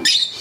Cristo.